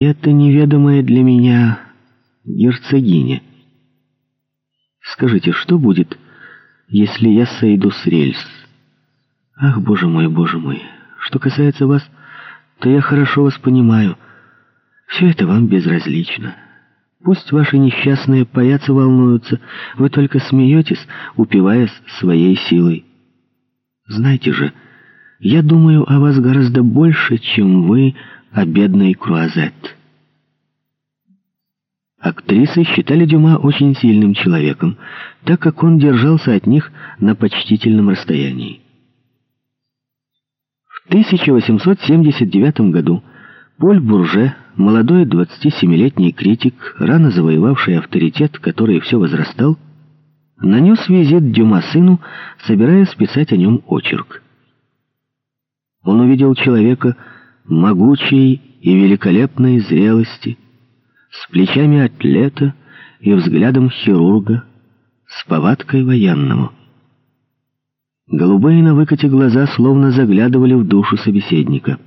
это неведомая для меня герцогиня. Скажите, что будет, если я сойду с рельс? Ах, боже мой, боже мой, что касается вас, то я хорошо вас понимаю. Все это вам безразлично. Пусть ваши несчастные паяцы волнуются, вы только смеетесь, упиваясь своей силой. Знаете же, я думаю о вас гораздо больше, чем вы о бедной Круазет. Актрисы считали Дюма очень сильным человеком, так как он держался от них на почтительном расстоянии. В 1879 году Поль Бурже, молодой 27-летний критик, рано завоевавший авторитет, который все возрастал, нанес визит Дюма сыну, собираясь писать о нем очерк. Он увидел человека могучей и великолепной зрелости, с плечами атлета и взглядом хирурга, с повадкой военного. Голубые на выкате глаза словно заглядывали в душу собеседника.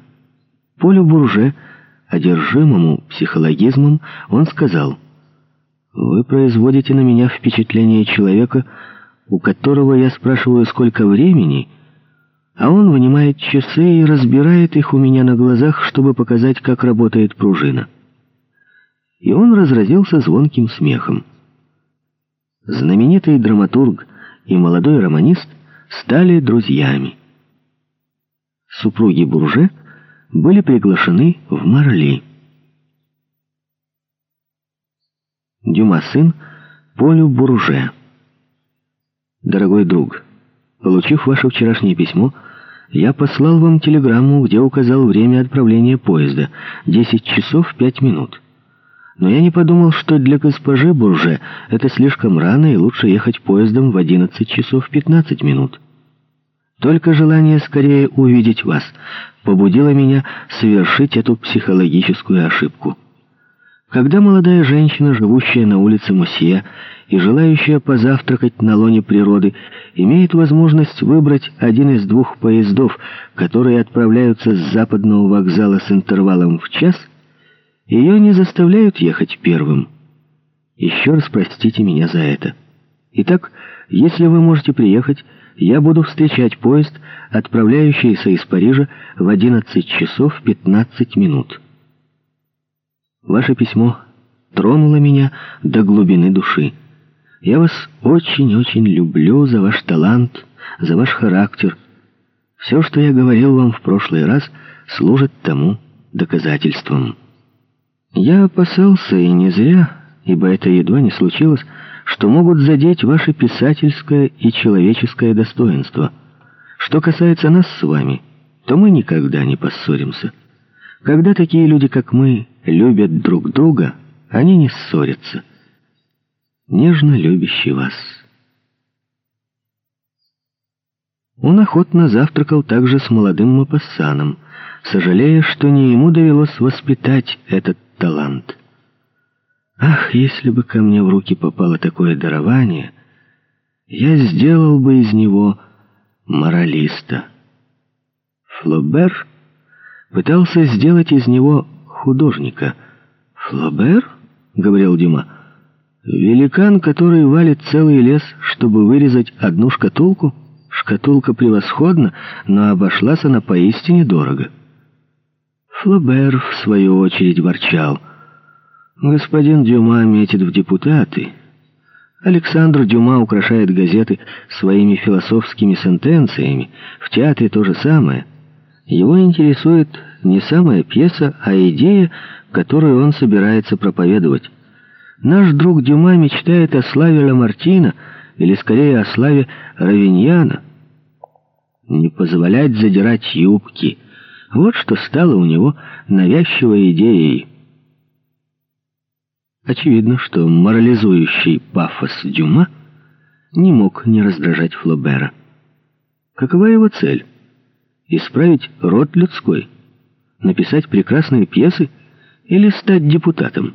Полю Бурже, одержимому психологизмом, он сказал, «Вы производите на меня впечатление человека, у которого я спрашиваю, сколько времени, а он вынимает часы и разбирает их у меня на глазах, чтобы показать, как работает пружина» и он разразился звонким смехом. Знаменитый драматург и молодой романист стали друзьями. Супруги Бурже были приглашены в Марли. Дюма сын Полю Бурже. Дорогой друг, получив ваше вчерашнее письмо, я послал вам телеграмму, где указал время отправления поезда — 10 часов 5 минут. Но я не подумал, что для госпожи Бурже это слишком рано, и лучше ехать поездом в 11 часов 15 минут. Только желание скорее увидеть вас побудило меня совершить эту психологическую ошибку. Когда молодая женщина, живущая на улице Мусье и желающая позавтракать на лоне природы, имеет возможность выбрать один из двух поездов, которые отправляются с западного вокзала с интервалом в час – ее не заставляют ехать первым. Еще раз простите меня за это. Итак, если вы можете приехать, я буду встречать поезд, отправляющийся из Парижа в 11 часов 15 минут. Ваше письмо тронуло меня до глубины души. Я вас очень-очень люблю за ваш талант, за ваш характер. Все, что я говорил вам в прошлый раз, служит тому доказательством». Я опасался, и не зря, ибо это едва не случилось, что могут задеть ваше писательское и человеческое достоинство. Что касается нас с вами, то мы никогда не поссоримся. Когда такие люди, как мы, любят друг друга, они не ссорятся. Нежно любящий вас. Он охотно завтракал также с молодым Мапассаном, сожалея, что не ему довелось воспитать этот талант. Ах, если бы ко мне в руки попало такое дарование, я сделал бы из него моралиста. Флобер пытался сделать из него художника. «Флобер?» — говорил Дюма. «Великан, который валит целый лес, чтобы вырезать одну шкатулку? Шкатулка превосходна, но обошлась она поистине дорого». Флобер, в свою очередь, ворчал. «Господин Дюма метит в депутаты. Александр Дюма украшает газеты своими философскими сентенциями. В театре то же самое. Его интересует не самая пьеса, а идея, которую он собирается проповедовать. Наш друг Дюма мечтает о славе Ламартина, или скорее о славе Равиньяна. Не позволять задирать юбки — вот что стало у него навязчивой идеей. Очевидно, что морализующий пафос Дюма не мог не раздражать Флобера. Какова его цель? Исправить род людской? Написать прекрасные пьесы? Или стать депутатом?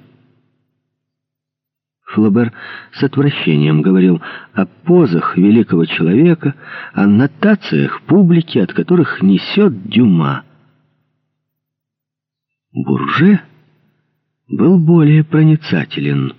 Флобер с отвращением говорил о позах великого человека, о нотациях публики, от которых несет Дюма. Бурже был более проницателен.